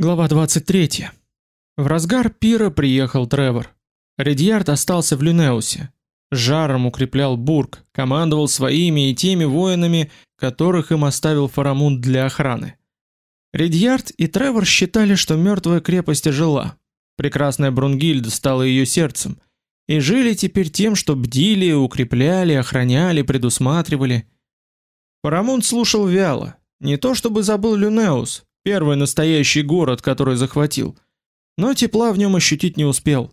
Глава 23. В разгар пира приехал Тревор. Редьярд остался в Люнеусе. Жаром укреплял Бург, командовал своими и теми воинами, которых им оставил Фарамунд для охраны. Редьярд и Тревор считали, что мертвая крепость ожила. Прекрасная Брунгильда стала ее сердцем, и жили теперь тем, что бдили, укрепляли, охраняли, предусматривали. Фарамунд слушал вяло, не то чтобы забыл Люнеус, Первый настоящий город, который захватил. Но тепла в нем ощутить не успел.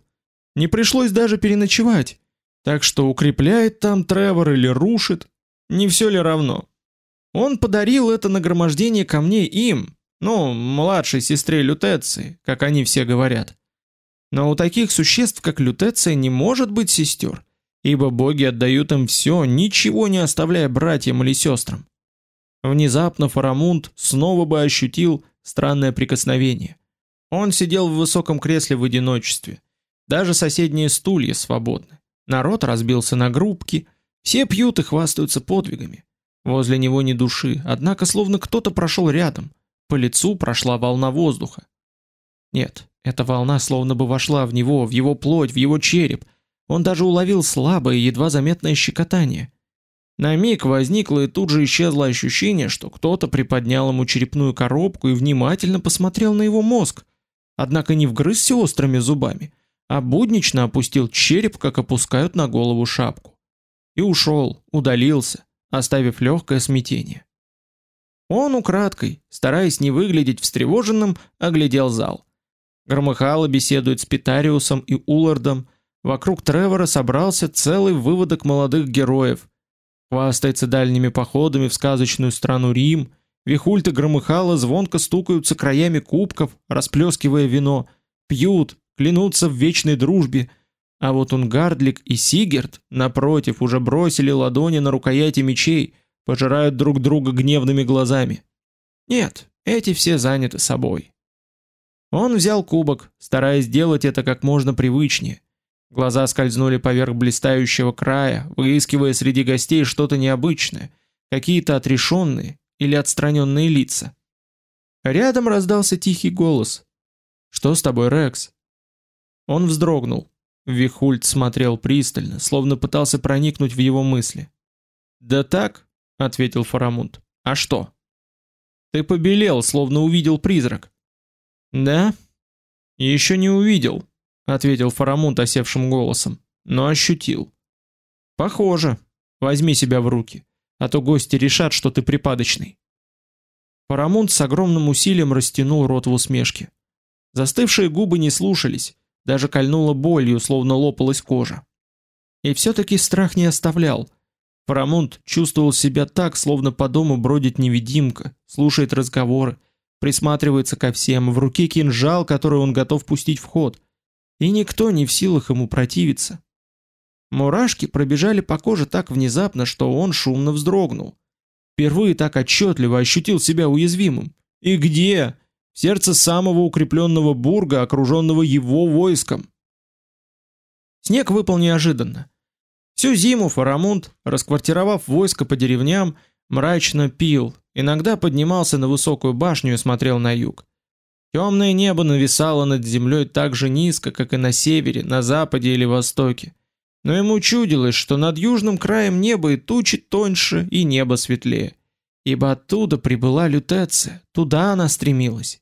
Не пришлось даже переночевать. Так что укрепляет там Тревор или рушит, не все ли равно. Он подарил это нагромождение камней им, ну, младшей сестре Лютеции, как они все говорят. Но у таких существ, как Лютеция, не может быть сестер, ибо боги отдают им все, ничего не оставляя братьям или сестрам. Внезапно Фарамунд снова бы ощутил странное прикосновение. Он сидел в высоком кресле в одиночестве. Даже соседние стулья свободны. Народ разбился на группки, все пьют и хвастаются подвигами. Возле него ни души, однако словно кто-то прошел рядом. По лицу прошла волна воздуха. Нет, эта волна словно бы вошла в него, в его плоть, в его череп. Он даже уловил слабое, едва заметное щекотание. На миг возникло и тут же исчезло ощущение, что кто-то приподнял ему черепную коробку и внимательно посмотрел на его мозг, однако не вгрызся острыми зубами, а буднично опустил череп, как опускают на голову шапку. И ушел, удалился, оставив легкое смятение. Он украдкой, стараясь не выглядеть встревоженным, оглядел зал. Громыхало беседует с Питариусом и Уллардом, вокруг Тревора собрался целый выводок молодых героев – Хвастается дальними походами в сказочную страну Рим, вихульты громыхало звонко стукаются краями кубков, расплескивая вино, пьют, клянутся в вечной дружбе, а вот Унгардлик и Сигерт, напротив, уже бросили ладони на рукояти мечей, пожирают друг друга гневными глазами. Нет, эти все заняты собой. Он взял кубок, стараясь сделать это как можно привычнее, Глаза скользнули поверх блистающего края, выискивая среди гостей что-то необычное, какие-то отрешенные или отстраненные лица. Рядом раздался тихий голос. «Что с тобой, Рекс?» Он вздрогнул. Вихульт смотрел пристально, словно пытался проникнуть в его мысли. «Да так», — ответил Фарамунд. «А что?» «Ты побелел, словно увидел призрак». «Да?» «Еще не увидел», ответил Фарамунд осевшим голосом, но ощутил. Похоже. Возьми себя в руки, а то гости решат, что ты припадочный. Фарамунд с огромным усилием растянул рот в усмешке. Застывшие губы не слушались, даже кольнуло болью, словно лопалась кожа. И все таки страх не оставлял. Фарамунд чувствовал себя так, словно по дому бродит невидимка, слушает разговоры, присматривается ко всем, в руке кинжал, который он готов пустить в ход и никто не в силах ему противиться. Мурашки пробежали по коже так внезапно, что он шумно вздрогнул. Впервые так отчетливо ощутил себя уязвимым. И где? В сердце самого укрепленного бурга, окруженного его войском. Снег выпал неожиданно. Всю зиму Фарамунд, расквартировав войско по деревням, мрачно пил, иногда поднимался на высокую башню и смотрел на юг. Темное небо нависало над землей так же низко, как и на севере, на западе или востоке. Но ему чудилось, что над южным краем неба и тучи тоньше, и небо светлее. Ибо оттуда прибыла лютеция, туда она стремилась.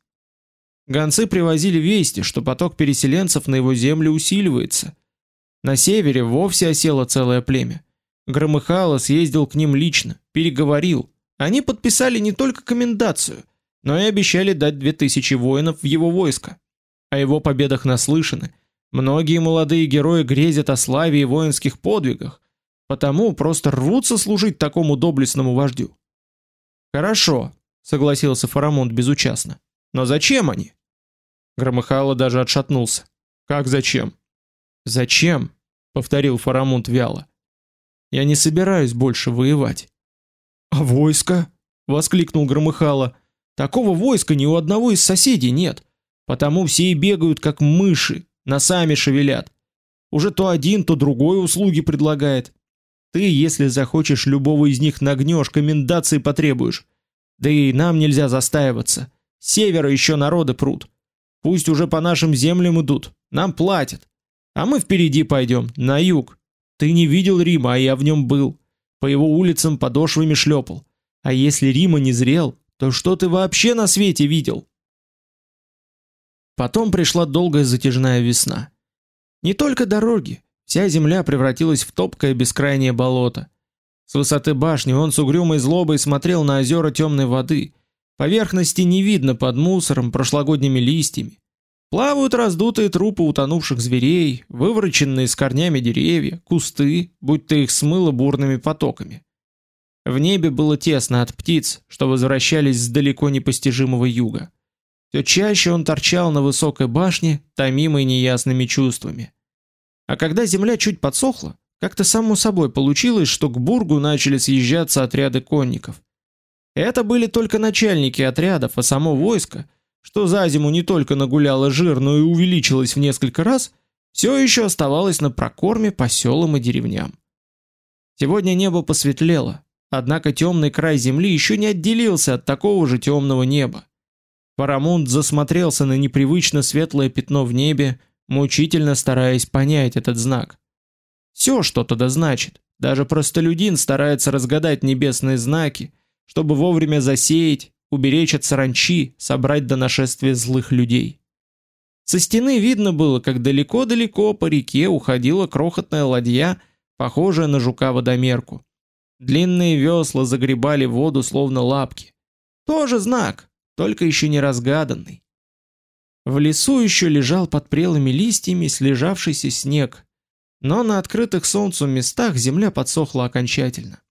Гонцы привозили вести, что поток переселенцев на его землю усиливается. На севере вовсе осело целое племя. Громыхало съездил к ним лично, переговорил. Они подписали не только комендацию – но и обещали дать две тысячи воинов в его войско. О его победах наслышаны. Многие молодые герои грезят о славе и воинских подвигах, потому просто рвутся служить такому доблестному вождю. Хорошо, согласился Фарамунд безучастно. Но зачем они? Громыхало даже отшатнулся. Как зачем? Зачем? повторил Фарамунд вяло. Я не собираюсь больше воевать. А войско? воскликнул Громыхало. Такого войска ни у одного из соседей нет. Потому все и бегают как мыши, носами шевелят. Уже то один, то другой услуги предлагает. Ты, если захочешь любого из них нагнешь, комендации потребуешь. Да и нам нельзя застаиваться. Севера еще народы прут. Пусть уже по нашим землям идут, нам платят. А мы впереди пойдем, на юг. Ты не видел Рима, а я в нем был. По его улицам подошвами шлепал. А если Рима не зрел, то что ты вообще на свете видел? Потом пришла долгая затяжная весна. Не только дороги, вся земля превратилась в топкое бескрайнее болото. С высоты башни он с угрюмой злобой смотрел на озера темной воды. Поверхности не видно под мусором, прошлогодними листьями. Плавают раздутые трупы утонувших зверей, вывороченные с корнями деревья, кусты, будто их смыло бурными потоками. В небе было тесно от птиц, что возвращались с далеко непостижимого юга. Все чаще он торчал на высокой башне, томимый неясными чувствами. А когда земля чуть подсохла, как-то само собой получилось, что к бургу начали съезжаться отряды конников. Это были только начальники отрядов, а само войско, что за зиму не только нагуляло жир, но и увеличилось в несколько раз, все еще оставалось на прокорме по селам и деревням. Сегодня небо посветлело, однако темный край земли еще не отделился от такого же темного неба. Парамунд засмотрелся на непривычно светлое пятно в небе, мучительно стараясь понять этот знак. Все что-то да значит. Даже простолюдин старается разгадать небесные знаки, чтобы вовремя засеять, уберечь от саранчи, собрать до нашествия злых людей. Со стены видно было, как далеко-далеко по реке уходила крохотная ладья, похожая на жука-водомерку. Длинные весла загребали воду словно лапки. Тоже знак, только еще не разгаданный. В лесу еще лежал под прелыми листьями слежавшийся снег, но на открытых солнцу местах земля подсохла окончательно.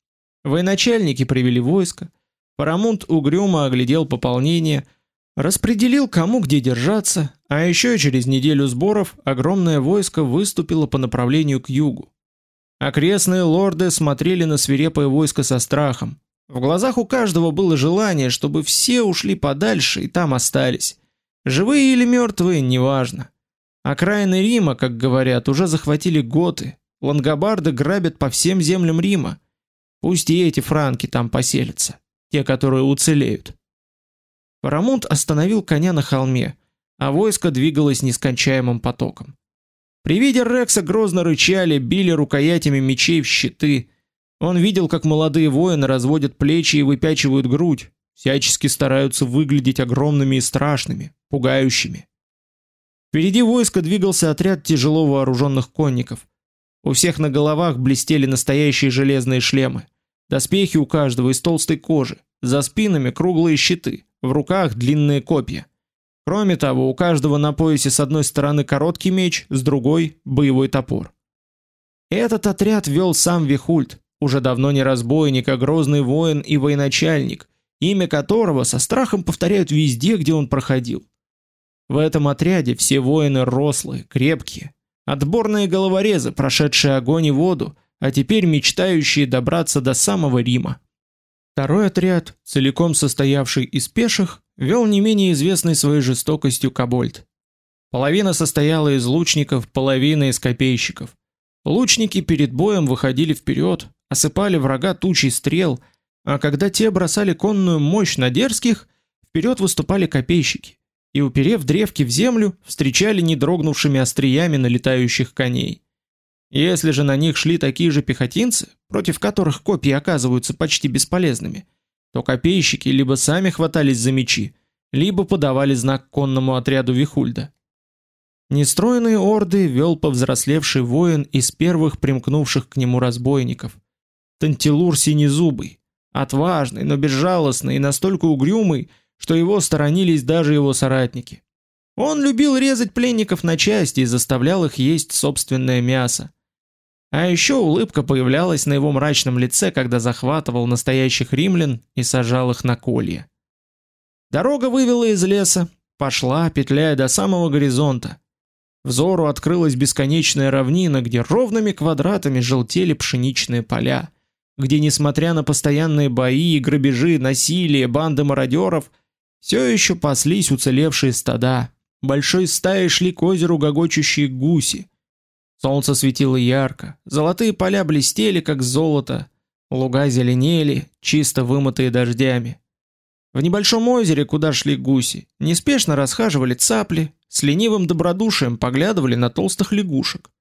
Военачальники привели войско, Парамунт угрюмо оглядел пополнение, распределил кому где держаться, а еще через неделю сборов огромное войско выступило по направлению к югу. Окрестные лорды смотрели на свирепое войско со страхом. В глазах у каждого было желание, чтобы все ушли подальше и там остались. Живые или мертвые, неважно. Окраины Рима, как говорят, уже захватили готы. Лангобарды грабят по всем землям Рима. Пусть и эти франки там поселятся, те, которые уцелеют. Парамунт остановил коня на холме, а войско двигалось нескончаемым потоком. При виде Рекса грозно рычали, били рукоятями мечей в щиты. Он видел, как молодые воины разводят плечи и выпячивают грудь, всячески стараются выглядеть огромными и страшными, пугающими. Впереди войска двигался отряд тяжело вооруженных конников. У всех на головах блестели настоящие железные шлемы. Доспехи у каждого из толстой кожи, за спинами круглые щиты, в руках длинные копья. Кроме того, у каждого на поясе с одной стороны короткий меч, с другой боевой топор. Этот отряд вел сам Вихульд, уже давно не разбойник, а грозный воин и военачальник, имя которого со страхом повторяют везде, где он проходил. В этом отряде все воины рослые, крепкие, отборные головорезы, прошедшие огонь и воду, а теперь мечтающие добраться до самого Рима. Второй отряд, целиком состоявший из пеших, вел не менее известный своей жестокостью кобольд. Половина состояла из лучников, половина из копейщиков. Лучники перед боем выходили вперед, осыпали врага тучей стрел, а когда те бросали конную мощь на дерзких, вперед выступали копейщики и, уперев древки в землю, встречали не дрогнувшими остриями налетающих коней. Если же на них шли такие же пехотинцы, против которых копья оказываются почти бесполезными, то копейщики либо сами хватались за мечи, либо подавали знак конному отряду Вихульда. Нестроенные орды вел повзрослевший воин из первых примкнувших к нему разбойников. Тантилур Синезубый, отважный, но безжалостный и настолько угрюмый, что его сторонились даже его соратники. Он любил резать пленников на части и заставлял их есть собственное мясо. А еще улыбка появлялась на его мрачном лице, когда захватывал настоящих римлян и сажал их на колья. Дорога вывела из леса, пошла, петляя до самого горизонта. Взору открылась бесконечная равнина, где ровными квадратами желтели пшеничные поля, где, несмотря на постоянные бои, грабежи, насилие, банды мародеров – все еще паслись уцелевшие стада. Большой стаей шли к озеру гогочущие гуси. Солнце светило ярко, золотые поля блестели как золото, луга зеленели, чисто вымытые дождями. В небольшом озере, куда шли гуси, неспешно расхаживали цапли, с ленивым добродушием поглядывали на толстых лягушек.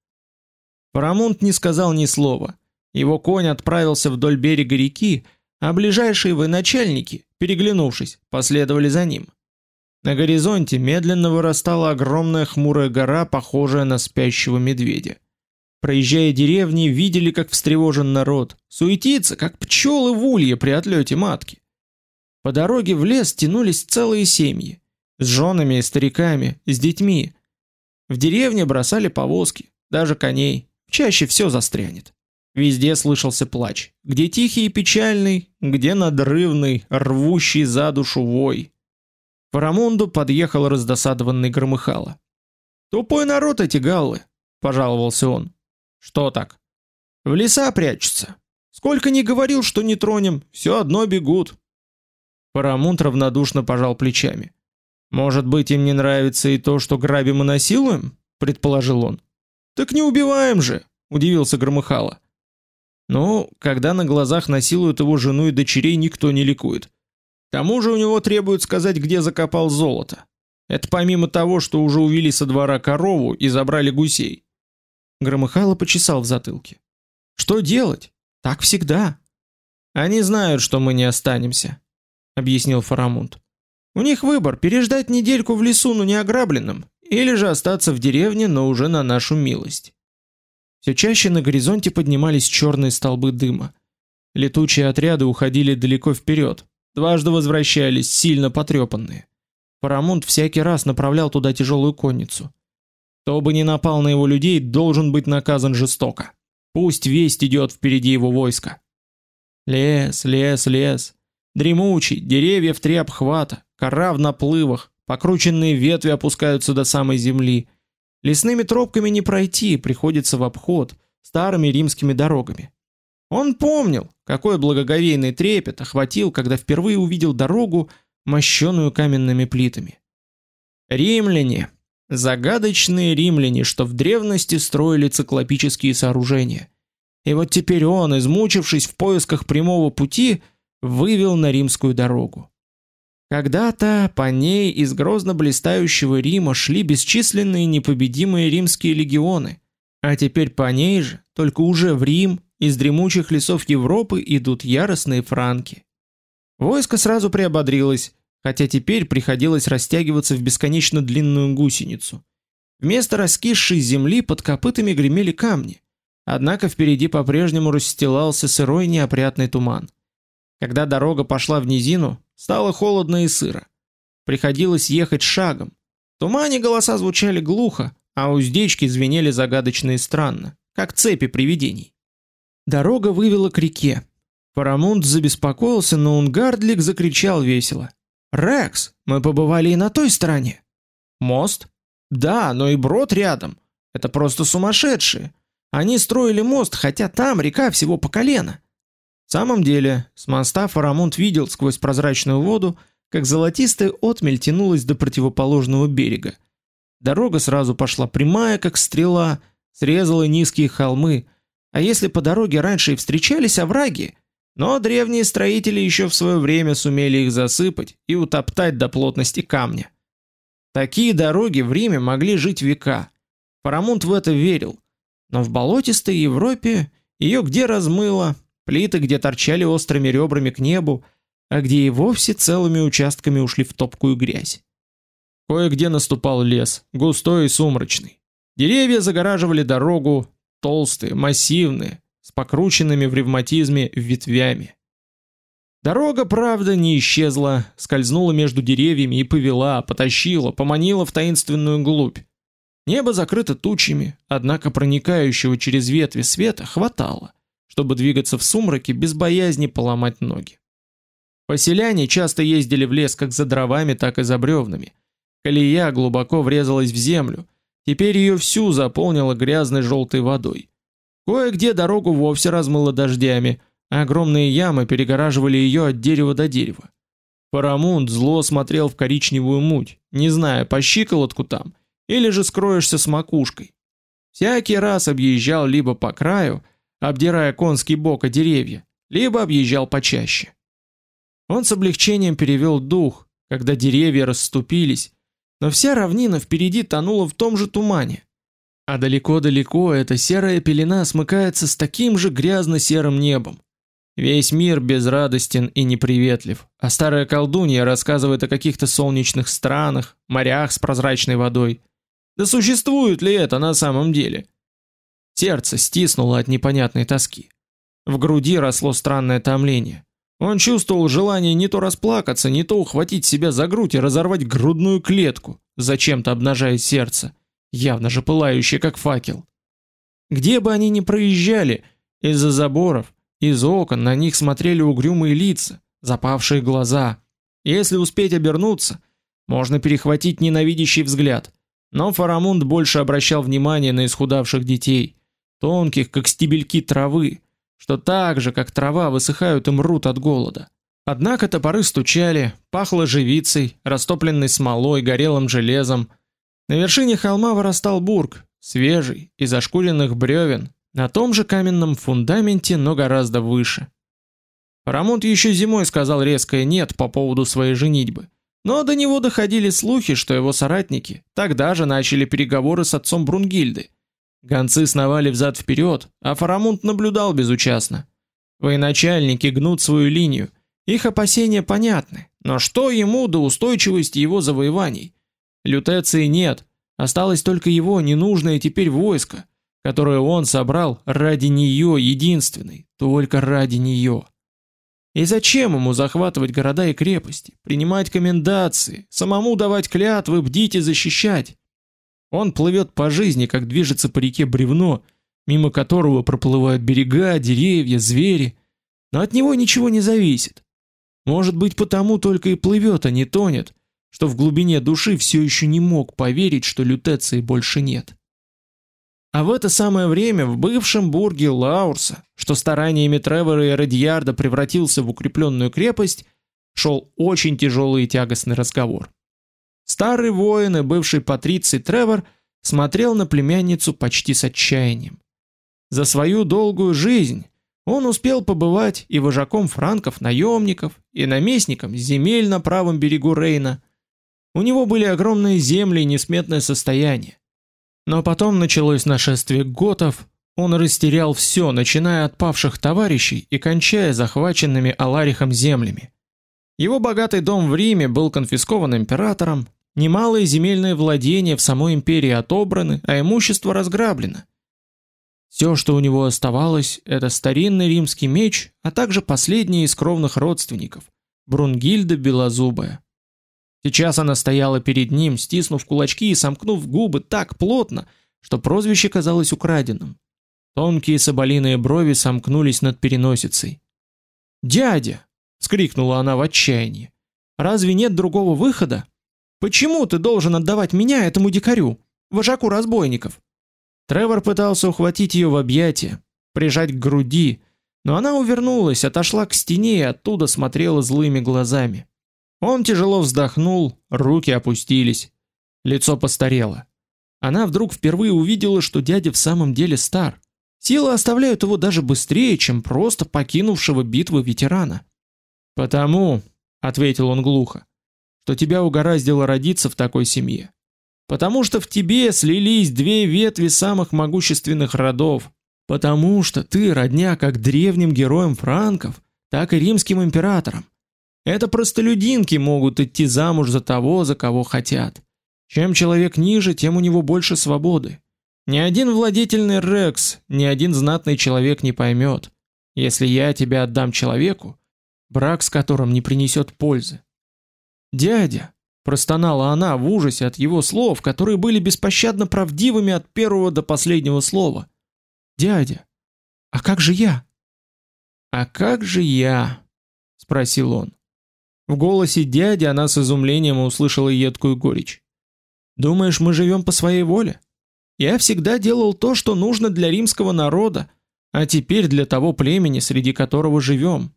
Парамонт не сказал ни слова. Его конь отправился вдоль берега реки, а ближайшие военачальники, переглянувшись, последовали за ним. На горизонте медленно вырастала огромная хмурая гора, похожая на спящего медведя. Проезжая деревни, видели, как встревожен народ, суетится, как пчелы в улье при отлете матки. По дороге в лес тянулись целые семьи, с женами и стариками, с детьми. В деревне бросали повозки, даже коней, чаще все застрянет. Везде слышался плач, где тихий и печальный, где надрывный, рвущий за душу вой. К Фарамунду подъехал раздосадованный Громыхало. «Тупой народ эти галлы», — пожаловался он. Что так? В леса прячутся. Сколько ни говорил, что не тронем, все одно бегут. Парамунт равнодушно пожал плечами. Может быть, им не нравится и то, что грабим и насилуем, предположил он. Так не убиваем же, удивился Громыхало. Ну, когда на глазах насилуют его жену и дочерей, никто не ликует. К тому же у него требуют сказать, где закопал золото. Это помимо того, что уже увели со двора корову и забрали гусей. Громыхало почесал в затылке. Что делать? Так всегда. Они знают, что мы не останемся, объяснил Фарамунд. У них выбор: переждать недельку в лесу, но не ограбленным, или же остаться в деревне, но уже на нашу милость. Все чаще на горизонте поднимались черные столбы дыма. Летучие отряды уходили далеко вперед, дважды возвращались сильно потрепанные. Фарамунд всякий раз направлял туда тяжелую конницу. Кто бы ни напал на его людей, должен быть наказан жестоко. Пусть весть идет впереди его войска. Лес, лес, лес. Дремучий, деревья в три обхвата, кора в наплывах, покрученные ветви опускаются до самой земли. Лесными тропками не пройти, приходится в обход, старыми римскими дорогами. Он помнил, какой благоговейный трепет охватил, когда впервые увидел дорогу, мощенную каменными плитами. Римляне, Загадочные римляне, что в древности строили циклопические сооружения. И вот теперь он, измучившись в поисках прямого пути, вывел на римскую дорогу. Когда-то по ней из грозно блистающего Рима шли бесчисленные непобедимые римские легионы, а теперь по ней же, только уже в Рим, из дремучих лесов Европы идут яростные франки. Войско сразу приободрилось, хотя теперь приходилось растягиваться в бесконечно длинную гусеницу. Вместо раскисшей земли под копытами гремели камни, однако впереди по-прежнему расстилался сырой неопрятный туман. Когда дорога пошла в низину, стало холодно и сыро. Приходилось ехать шагом. В тумане голоса звучали глухо, а уздечки звенели загадочно и странно, как цепи привидений. Дорога вывела к реке. Парамунд забеспокоился, но Унгардлик закричал весело: Рекс, мы побывали и на той стороне. Мост? Да, но и брод рядом. Это просто сумасшедшие. Они строили мост, хотя там река всего по колено. В самом деле, с моста Фарамунд видел сквозь прозрачную воду, как золотистая отмель тянулась до противоположного берега. Дорога сразу пошла прямая, как стрела, срезала низкие холмы, а если по дороге раньше и встречались овраги, но древние строители еще в свое время сумели их засыпать и утоптать до плотности камня. Такие дороги в Риме могли жить века. Парамонт в это верил. Но в болотистой Европе ее где размыло, плиты где торчали острыми ребрами к небу, а где и вовсе целыми участками ушли в топкую грязь. Кое-где наступал лес, густой и сумрачный. Деревья загораживали дорогу, толстые, массивные, с покрученными в ревматизме ветвями. Дорога, правда, не исчезла, скользнула между деревьями и повела, потащила, поманила в таинственную глубь. Небо закрыто тучами, однако проникающего через ветви света хватало, чтобы двигаться в сумраке без боязни поломать ноги. Поселяне часто ездили в лес как за дровами, так и за бревнами. Колея глубоко врезалась в землю, теперь ее всю заполнила грязной желтой водой. Кое-где дорогу вовсе размыло дождями, а огромные ямы перегораживали ее от дерева до дерева. Парамунд зло смотрел в коричневую муть, не зная, по щиколотку там, или же скроешься с макушкой. Всякий раз объезжал либо по краю, обдирая конский бок о деревья, либо объезжал почаще. Он с облегчением перевел дух, когда деревья расступились, но вся равнина впереди тонула в том же тумане. А далеко-далеко эта серая пелена смыкается с таким же грязно-серым небом. Весь мир безрадостен и неприветлив, а старая колдунья рассказывает о каких-то солнечных странах, морях с прозрачной водой. Да существует ли это на самом деле? Сердце стиснуло от непонятной тоски. В груди росло странное томление. Он чувствовал желание не то расплакаться, не то ухватить себя за грудь и разорвать грудную клетку, зачем-то обнажая сердце, явно же пылающее как факел. Где бы они ни проезжали, из-за заборов, из окон на них смотрели угрюмые лица, запавшие глаза. Если успеть обернуться, можно перехватить ненавидящий взгляд. Но Фарамунд больше обращал внимание на исхудавших детей, тонких, как стебельки травы, что так же, как трава, высыхают и мрут от голода. Однако топоры стучали, пахло живицей, растопленной смолой, горелым железом. На вершине холма вырастал бург, свежий, из ошкуренных бревен, на том же каменном фундаменте, но гораздо выше. Рамонт еще зимой сказал резкое «нет» по поводу своей женитьбы. Но до него доходили слухи, что его соратники тогда же начали переговоры с отцом Брунгильды, Гонцы сновали взад вперед, а Фарамунд наблюдал безучастно. Военачальники гнут свою линию. Их опасения понятны, но что ему до устойчивости его завоеваний? Лютеции нет, осталось только его ненужное теперь войско, которое он собрал ради нее единственной, только ради нее. И зачем ему захватывать города и крепости, принимать комендации, самому давать клятвы, бдить и защищать? Он плывет по жизни, как движется по реке бревно, мимо которого проплывают берега, деревья, звери, но от него ничего не зависит. Может быть, потому только и плывет, а не тонет, что в глубине души все еще не мог поверить, что лютеции больше нет. А в это самое время в бывшем бурге Лаурса, что стараниями Тревора и Редьярда превратился в укрепленную крепость, шел очень тяжелый и тягостный разговор. Старый воин и бывший патриций Тревор смотрел на племянницу почти с отчаянием. За свою долгую жизнь он успел побывать и вожаком франков наемников, и наместником земель на правом берегу Рейна. У него были огромные земли и несметное состояние. Но потом началось нашествие готов, он растерял все, начиная от павших товарищей и кончая захваченными Аларихом землями. Его богатый дом в Риме был конфискован императором, Немалые земельные владения в самой империи отобраны, а имущество разграблено. Все, что у него оставалось, это старинный римский меч, а также последний из кровных родственников Брунгильда Белозубая. Сейчас она стояла перед ним, стиснув кулачки и сомкнув губы так плотно, что прозвище казалось украденным. Тонкие соболиные брови сомкнулись над переносицей. "Дядя!" вскрикнула она в отчаянии. "Разве нет другого выхода?" Почему ты должен отдавать меня этому дикарю, вожаку разбойников? Тревор пытался ухватить ее в объятия, прижать к груди, но она увернулась, отошла к стене и оттуда смотрела злыми глазами. Он тяжело вздохнул, руки опустились, лицо постарело. Она вдруг впервые увидела, что дядя в самом деле стар. Силы оставляют его даже быстрее, чем просто покинувшего битвы ветерана. "Потому", ответил он глухо что тебя угораздило родиться в такой семье. Потому что в тебе слились две ветви самых могущественных родов. Потому что ты родня как древним героям франков, так и римским императорам. Это простолюдинки могут идти замуж за того, за кого хотят. Чем человек ниже, тем у него больше свободы. Ни один владетельный рекс, ни один знатный человек не поймет, если я тебя отдам человеку, брак с которым не принесет пользы. «Дядя!» – простонала она в ужасе от его слов, которые были беспощадно правдивыми от первого до последнего слова. «Дядя! А как же я?» «А как же я?» – спросил он. В голосе дяди она с изумлением услышала едкую горечь. «Думаешь, мы живем по своей воле? Я всегда делал то, что нужно для римского народа, а теперь для того племени, среди которого живем.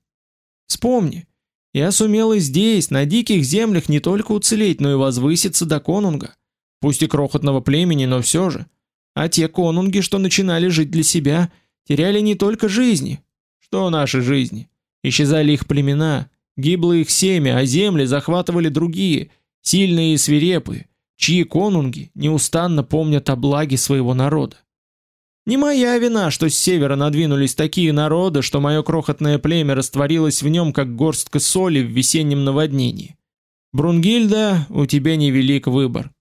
Вспомни, я сумел и здесь, на диких землях, не только уцелеть, но и возвыситься до конунга. Пусть и крохотного племени, но все же. А те конунги, что начинали жить для себя, теряли не только жизни. Что наши жизни? Исчезали их племена, гибло их семя, а земли захватывали другие, сильные и свирепые, чьи конунги неустанно помнят о благе своего народа. Не моя вина, что с севера надвинулись такие народы, что мое крохотное племя растворилось в нем, как горстка соли в весеннем наводнении. Брунгильда, у тебя невелик выбор.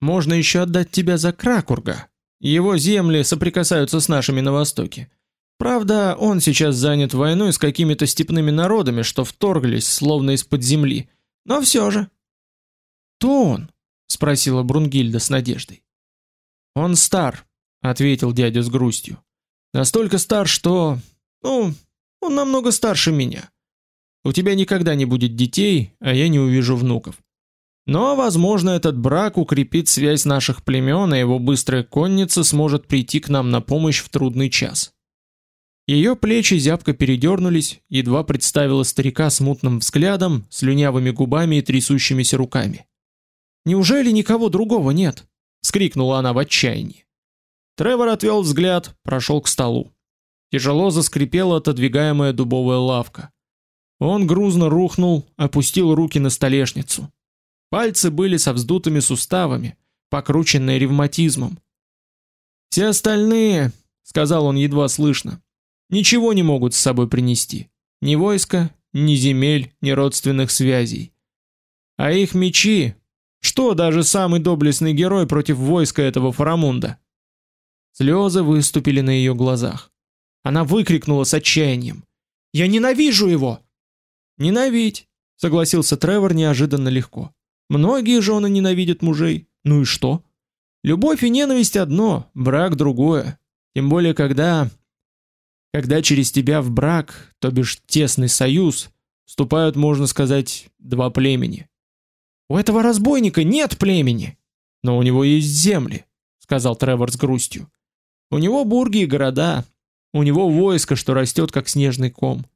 Можно еще отдать тебя за Кракурга. Его земли соприкасаются с нашими на востоке. Правда, он сейчас занят войной с какими-то степными народами, что вторглись словно из-под земли. Но все же. То он, спросила Брунгильда с надеждой. Он стар, ответил дядя с грустью. Настолько стар, что, ну, он намного старше меня. У тебя никогда не будет детей, а я не увижу внуков. Но, возможно, этот брак укрепит связь наших племен, и его быстрая конница сможет прийти к нам на помощь в трудный час. Ее плечи зябко передернулись, едва представила старика с мутным взглядом, слюнявыми губами и трясущимися руками. Неужели никого другого нет? вскрикнула она в отчаянии. Тревор отвел взгляд, прошел к столу. Тяжело заскрипела отодвигаемая дубовая лавка. Он грузно рухнул, опустил руки на столешницу. Пальцы были со вздутыми суставами, покрученные ревматизмом. Все остальные, сказал он едва слышно, ничего не могут с собой принести. Ни войска, ни земель, ни родственных связей. А их мечи, что даже самый доблестный герой против войска этого Фарамунда? Слезы выступили на ее глазах. Она выкрикнула с отчаянием: "Я ненавижу его!" "Ненавидь", согласился Тревор неожиданно легко. Многие жены ненавидят мужей. Ну и что? Любовь и ненависть одно, брак другое. Тем более когда когда через тебя в брак, то бишь тесный союз, вступают, можно сказать, два племени. У этого разбойника нет племени, но у него есть земли, сказал Тревор с грустью. У него бурги и города, у него войско, что растет как снежный ком.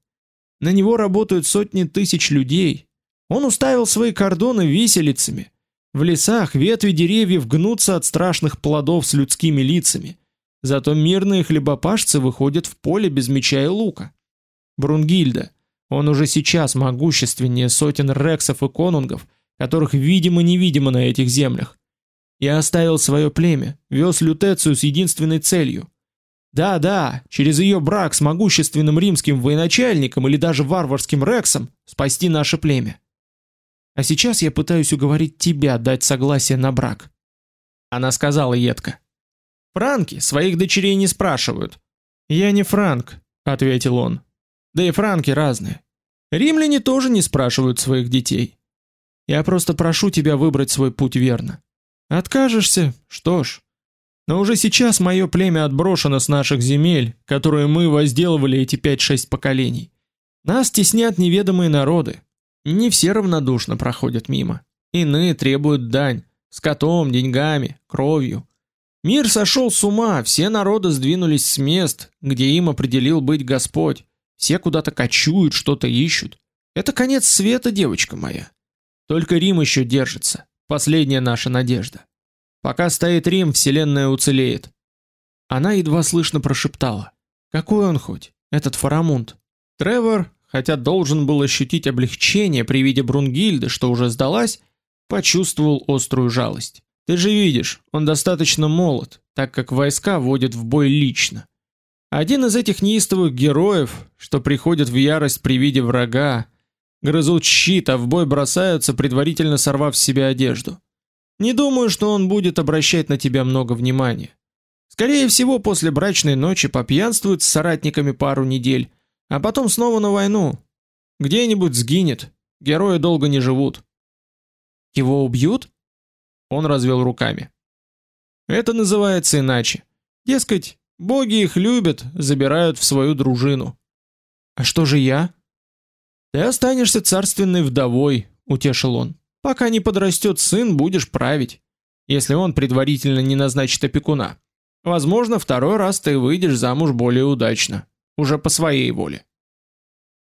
На него работают сотни тысяч людей, он уставил свои кордоны виселицами. В лесах ветви деревьев гнутся от страшных плодов с людскими лицами. Зато мирные хлебопашцы выходят в поле без меча и лука. Брунгильда, он уже сейчас могущественнее сотен рексов и конунгов, которых видимо-невидимо на этих землях. Я оставил свое племя, вез лютецию с единственной целью. Да-да, через ее брак с могущественным римским военачальником или даже варварским рексом спасти наше племя. А сейчас я пытаюсь уговорить тебя дать согласие на брак. Она сказала едко. Франки своих дочерей не спрашивают. Я не франк, ответил он. Да и франки разные. Римляне тоже не спрашивают своих детей. Я просто прошу тебя выбрать свой путь верно. Откажешься? Что ж. Но уже сейчас мое племя отброшено с наших земель, которые мы возделывали эти 5-6 поколений. Нас теснят неведомые народы, не все равнодушно проходят мимо. Иные требуют дань, скотом, деньгами, кровью. Мир сошел с ума, все народы сдвинулись с мест, где им определил быть Господь. Все куда-то кочуют, что-то ищут. Это конец света, девочка моя. Только Рим еще держится. Последняя наша надежда. Пока стоит Рим, вселенная уцелеет. Она едва слышно прошептала: "Какой он хоть, этот Фарамунд?" Тревор, хотя должен был ощутить облегчение при виде Брунгильды, что уже сдалась, почувствовал острую жалость. Ты же видишь, он достаточно молод, так как войска водят в бой лично. Один из этих неистовых героев, что приходят в ярость при виде врага, грызут щит, а в бой бросаются, предварительно сорвав с себя одежду. Не думаю, что он будет обращать на тебя много внимания. Скорее всего, после брачной ночи попьянствует с соратниками пару недель, а потом снова на войну. Где-нибудь сгинет. Герои долго не живут. Его убьют? Он развел руками. Это называется иначе. Дескать, боги их любят, забирают в свою дружину. А что же я? Ты останешься царственной вдовой, утешил он. Пока не подрастет сын, будешь править, если он предварительно не назначит опекуна. Возможно, второй раз ты выйдешь замуж более удачно уже по своей воле.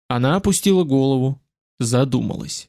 Она опустила голову, задумалась.